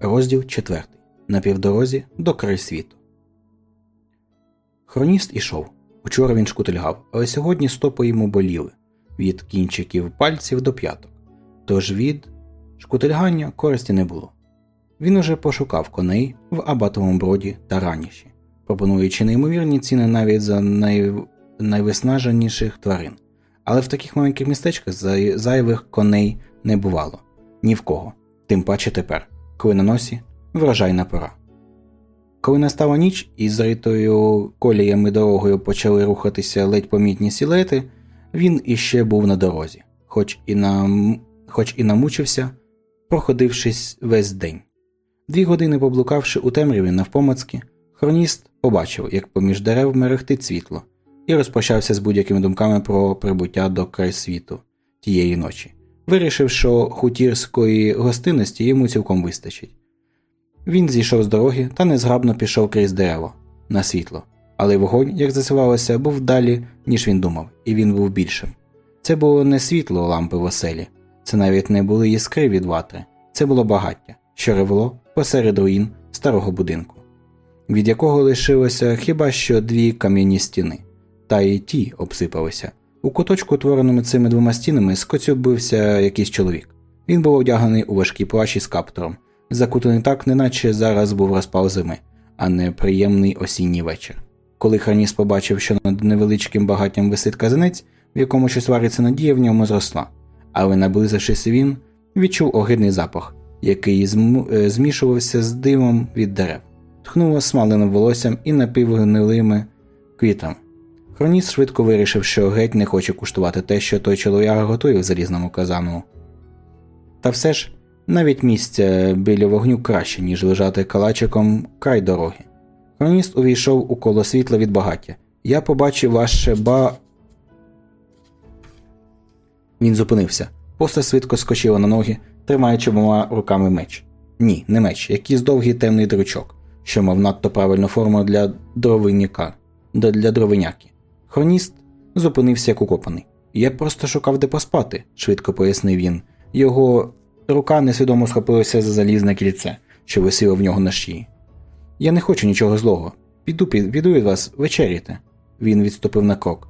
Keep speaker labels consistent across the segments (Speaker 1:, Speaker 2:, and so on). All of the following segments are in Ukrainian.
Speaker 1: Розділ 4. На півдорозі до край світу. Хроніст ішов. Учора він шкутильгав, але сьогодні стопи йому боліли від кінчиків пальців до п'яток. Тож від шкутильгання користі не було. Він уже пошукав коней в абатовому броді та раніші, пропонуючи неймовірні ціни навіть за най... найвиснаженіших тварин. Але в таких маленьких містечках зайвих коней не бувало ні в кого, тим паче тепер коли на носі врожайна пора. Коли настала ніч і зритою коліями дорогою почали рухатися ледь помітні сілети, він іще був на дорозі, хоч і нам... хоч і намучився, проходившись весь день. Дві години поблукавши у темряві навпомацьки, хроніст побачив, як поміж дерев мерехтить світло, і розпочався з будь-якими думками про прибуття до край світу тієї ночі вирішив, що хутірської гостинності йому цілком вистачить. Він зійшов з дороги та незграбно пішов крізь дерево на світло, але вогонь, як засувалося, був далі, ніж він думав, і він був більшим. Це було не світло лампи в оселі, це навіть не були іскри від ватри, це було багаття, що ревело посеред руїн старого будинку, від якого лишилося хіба що дві кам'яні стіни, та й ті обсипалися, у куточку, утвореному цими двома стінами, скоцюбився якийсь чоловік. Він був одягнений у важкий плащ із каптуром, закутаний так, неначе зараз був розпал зими, а не приємний осінній вечір. Коли Храніс побачив, що над невеличким багаттям висить казанець, в якому щось вариться надія, в ньому зросла, але, наблизившись він, відчув огидний запах, який е, змішувався з димом від дерев, тхнуло смаленим волоссям і напівгнилими квітами. Хроніс швидко вирішив, що геть не хоче куштувати те, що той чоловік готує в залізному казану. Та все ж, навіть місце біля вогню краще, ніж лежати калачиком край дороги. Хроніст увійшов у коло світла від багаття. Я побачив ваше ба. Він зупинився. Постать швидко скочила на ноги, тримаючи обома руками меч. Ні, не меч, якийсь довгий темний дрючок, що мав надто правильну форму для дровиняка, для дровиняки. Хроніст зупинився як укопаний. Я просто шукав де поспати, швидко пояснив він. Його рука несвідомо схопилася за залізне кільце, що висіло в нього на шиї. Я не хочу нічого злого. Піду піду від вас вечеряти. Він відступив на крок.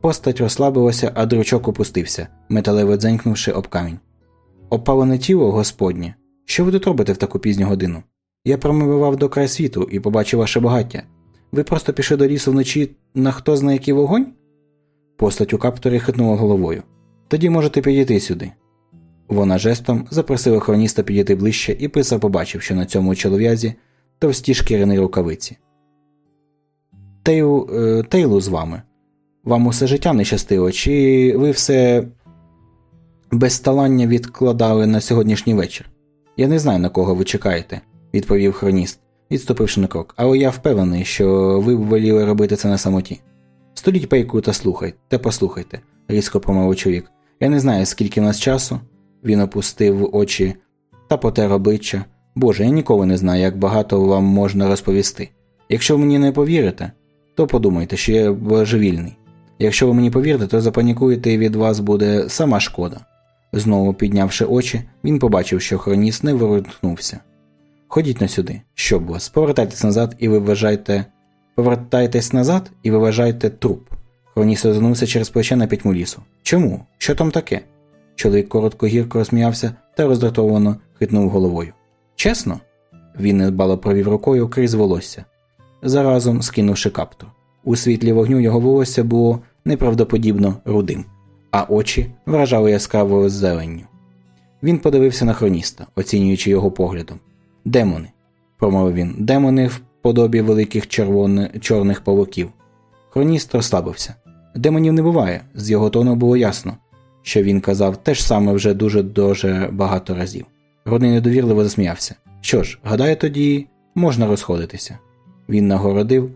Speaker 1: Постать розслабилася, а дручок опустився, металево дзенькнувши об камінь. Опалене тіло, господнє. Що ви тут робите в таку пізню годину? Я промивав до край світу і побачив ваше багаття. Ви просто пішли до лісу вночі на хто знає який вогонь? Постать у капторі хитнула головою. Тоді можете підійти сюди. Вона жестом запросила хроніста підійти ближче, і писар побачив, що на цьому чолов'язі товсті шкіряні рукавиці. Тейл, е, Тейлу з вами. Вам усе життя не щастило, чи ви все безсталання відкладали на сьогоднішній вечір? Я не знаю, на кого ви чекаєте, відповів хроніст відступивши на крок, але я впевнений, що ви б воліли робити це на самоті. Століть пейку та слухайте, та послухайте, різко промовив чоловік. Я не знаю, скільки в нас часу. Він опустив очі та потер обличчя. Боже, я ніколи не знаю, як багато вам можна розповісти. Якщо ви мені не повірите, то подумайте, що я божевільний. Якщо ви мені повірите, то запанікуєте і від вас буде сама шкода. Знову піднявши очі, він побачив, що хроніст не вивернувся. Ходіть на сюди. Що вас? Повертайтесь назад і ви вважаєте. Повертайтесь назад і ви вважаєте труп. Хроніс озирнувся через плече на пітьму лісу. Чому? Що там таке? Чоловік коротко гірко розсміявся та роздратовано хитнув головою. Чесно? Він недбало провів рукою крізь волосся, заразом скинувши капту. У світлі вогню його волосся було неправдоподібно рудим, а очі вражали яскравою зеленню. Він подивився на хроніста, оцінюючи його поглядом. Демони, промовив він, демони в подобі великих червони... чорних павуків. Хроніст розслабився. Демонів не буває, з його тону було ясно, що він казав те ж саме вже дуже дуже багато разів. Родний недовірливо засміявся. Що ж, гадаю, тоді можна розходитися. Він нагородив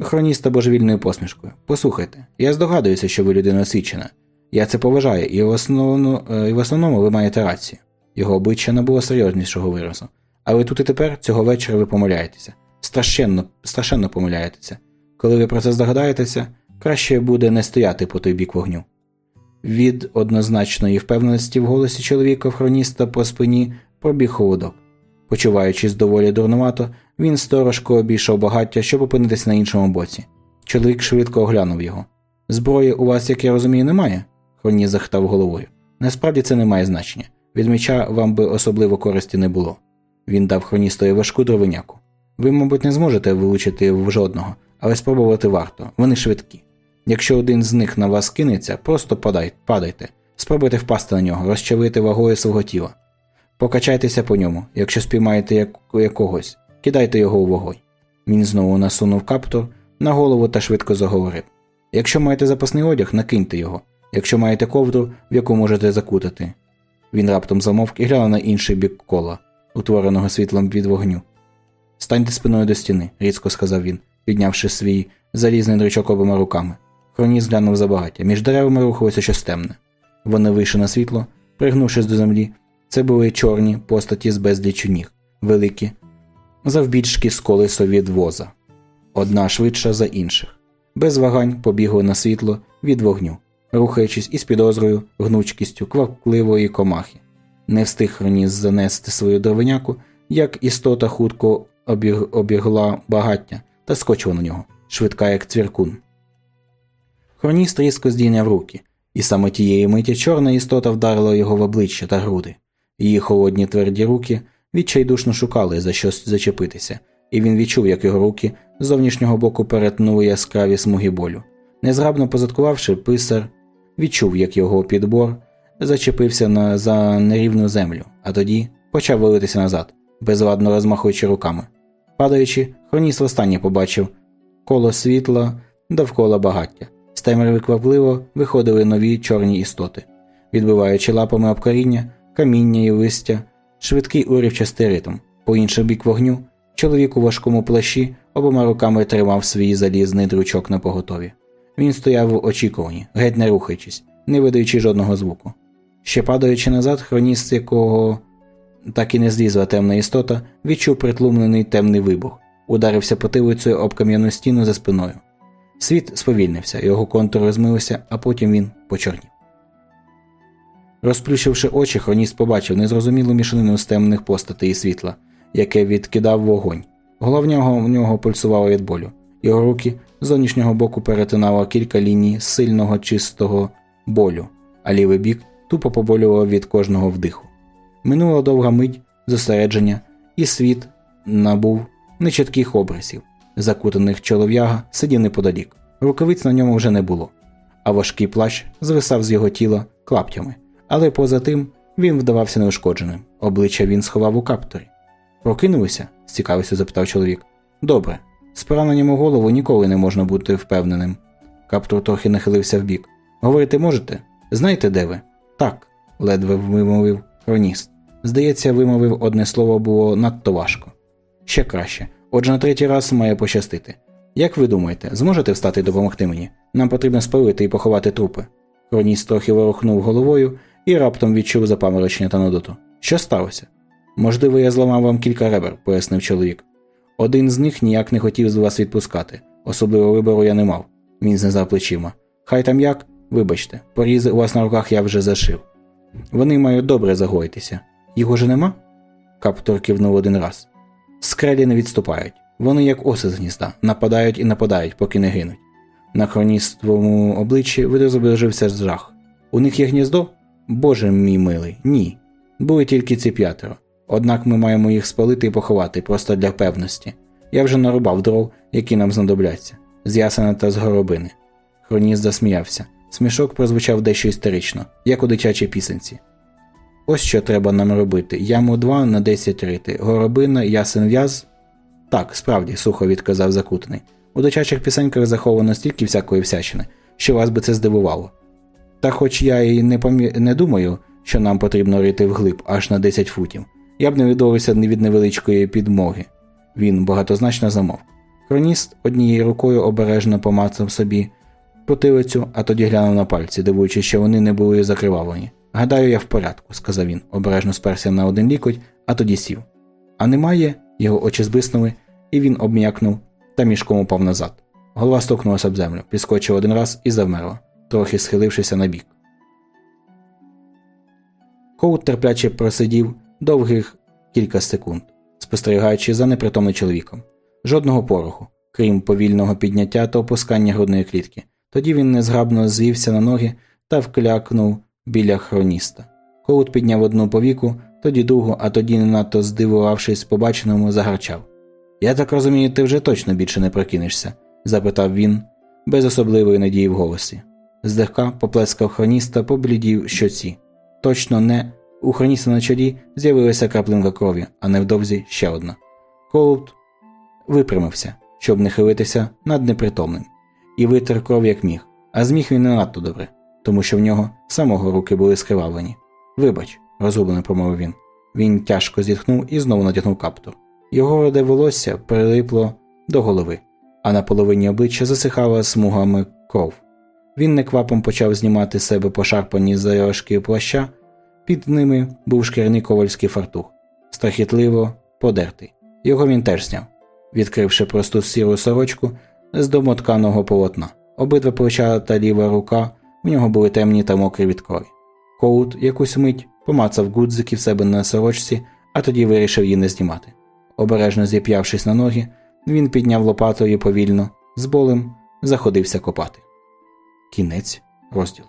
Speaker 1: хроніста божевільною посмішкою. Послухайте, я здогадуюся, що ви людина освічена. Я це поважаю, і в основному, е, і в основному ви маєте рацію. Його обличчя не було серйознішого виразу. Але тут і тепер цього вечора ви помиляєтеся. Страшенно, страшенно помиляєтеся. Коли ви про це здогадаєтеся, краще буде не стояти по той бік вогню. Від однозначної впевненості в голосі чоловіка хроніста по спині пробіг холодок. Почуваючись доволі дурнувато, він сторожко обійшов багаття, щоб опинитися на іншому боці. Чоловік швидко оглянув його. Зброї у вас, як я розумію, немає? Хроні захтав головою. Насправді це не має значення. Від меча вам би особливо користі не було. Він дав хроністові важку дровиняку. Ви, мабуть, не зможете вилучити в жодного, але спробувати варто. Вони швидкі. Якщо один з них на вас кинеться, просто подай, падайте, спробуйте впасти на нього, розчавити вагою свого тіла. Покачайтеся по ньому, якщо спіймаєте як... якогось, кидайте його у вогонь. Він знову насунув каптур на голову та швидко заговорив. Якщо маєте запасний одяг, накиньте його, якщо маєте ковдру, в яку можете закутати. Він раптом замовк і глянув на інший бік кола, утвореного світлом від вогню. Станьте спиною до стіни, різко сказав він, піднявши свій залізний дрючок обома руками. Хроніс глянув за багаття. Між деревами рухалося щось темне. Вони вийшли на світло, пригнувшись до землі. Це були чорні постаті з безлічу ніг, великі, завбільшки з колесо від воза, одна швидша за інших. Без вагань побігли на світло від вогню, рухаючись із підозрою, гнучкістю, квапливої комахи. Не встиг Хроніс занести свою дровиняку, як істота хутко обіг... обігла багаття та скочила на нього, швидка, як цвіркун. Хроніст різко здійняв руки, і саме тієї миті чорна істота вдарила його в обличчя та груди. Її холодні тверді руки відчайдушно шукали за щось зачепитися, і він відчув, як його руки з зовнішнього боку перетнули яскраві смуги болю. Незграбно позадкувавши, писар відчув, як його підбор зачепився на, за нерівну землю, а тоді почав валитися назад, безладно розмахуючи руками. Падаючи, хроніст востаннє побачив коло світла довкола багаття. З темряви квапливо виходили нові чорні істоти, відбиваючи лапами обкоріння, каміння і листя, швидкий уривчастий ритм. По інший бік вогню, чоловік у важкому плащі обома руками тримав свій залізний дручок на поготові. Він стояв в очікуванні, геть не рухаючись, не видаючи жодного звуку. Ще падаючи назад, хроніст, якого так і не злізла темна істота, відчув притлумлений темний вибух, ударився потилицею об кам'яну стіну за спиною. Світ сповільнився, його контур розмилися, а потім він почорнів. Розплющивши очі, хроніст побачив незрозумілу мішанину з темних постатей і світла, яке відкидав вогонь. Голова в нього пульсувала від болю. Його руки з зовнішнього боку перетинало кілька ліній сильного чистого болю, а лівий бік тупо поболював від кожного вдиху. Минула довга мить зосередження, і світ набув нечітких образів. Закутаних чолов'яга сидів неподалік. Рукавиць на ньому вже не було, а важкий плащ звисав з його тіла клаптями, але поза тим він вдавався неушкодженим. Обличчя він сховав у каптурі. Прокинулися? цікавився запитав чоловік. Добре. З пораненням у голову ніколи не можна бути впевненим. Каптур трохи нахилився вбік. Говорити можете? Знаєте, де ви? Так, ледве вимовив хроніст. Здається, вимовив одне слово було надто важко. Ще краще. Отже, на третій раз має пощастити. Як ви думаєте, зможете встати і допомогти мені? Нам потрібно спалити і поховати трупи. Хроніст трохи ворухнув головою і раптом відчув запаморочення та нудоту. Що сталося? Можливо, я зламав вам кілька ребер, пояснив чоловік. Один з них ніяк не хотів з вас відпускати, особливо вибору я не мав. Він знизав плечима. Хай там як, вибачте, порізи у вас на руках я вже зашив. Вони мають добре загоїтися. Їх уже нема? Каптор кивнув один раз. Скрелі не відступають. Вони, як оси з гнізда, нападають і нападають, поки не гинуть. На хроніствому обличчі видозображився жах. У них є гніздо? Боже мій милий, ні. Були тільки ці п'ятеро. Однак ми маємо їх спалити і поховати просто для певності. Я вже нарубав дров, які нам знадобляться, з ясена та з горобини. Хроніст засміявся. Смішок прозвучав дещо істерично, як у дитячій пісенці. Ось що треба нам робити. Яму 2 на 10 рити. Горобина, ясен в'яз. Так, справді, сухо відказав закутаний. У дитячих пісеньках заховано стільки всякої всячини, що вас би це здивувало. Та хоч я і не пам'я... не думаю, що нам потрібно рити вглиб аж на 10 футів, я б не відмовився від невеличкої підмоги. Він багатозначно замовк. Хроніст однією рукою обережно помацав собі потилицю, а тоді глянув на пальці, дивуючись, що вони не були закривавлені. Гадаю, я в порядку, сказав він, обережно сперся на один лікоть, а тоді сів. А немає, його очі збиснули, і він обм'якнув та мішком упав назад. Голова стукнулася об землю, підскочив один раз і завмерла, трохи схилившися на бік. Коут терпляче просидів довгих кілька секунд, спостерігаючи за непритомним чоловіком. Жодного пороху, крім повільного підняття та опускання грудної клітки. Тоді він незграбно звівся на ноги та вклякнув біля хроніста. Коут підняв одну повіку, тоді другу, а тоді, не надто здивувавшись побаченому, загарчав. Я так розумію, ти вже точно більше не прокинешся? запитав він, без особливої надії в голосі. Злегка поплескав хроніста, поблідів щоці. Точно не у хроніста на чолі з'явилася краплинка крові, а невдовзі ще одна. Коут випрямився, щоб не хилитися над непритомним, і витер кров як міг, а зміг він не надто добре, тому що в нього самого руки були скривавлені. Вибач, розгублено промовив він. Він тяжко зітхнув і знову натягнув каптур. Його роде волосся прилипло до голови, а на половині обличчя засихала смугами кров. Він неквапом почав знімати з себе пошарпані залишки плаща, під ними був шкірний ковальський фартух, страхітливо подертий. Його він теж зняв, відкривши просту сіру сорочку з домотканого полотна. Обидва плеча та ліва рука в нього були темні та мокрі від крові. Коут якусь мить помацав гудзики в себе на сорочці, а тоді вирішив її не знімати. Обережно зіп'явшись на ноги, він підняв лопатою повільно, з болем заходився копати. Кінець розділу.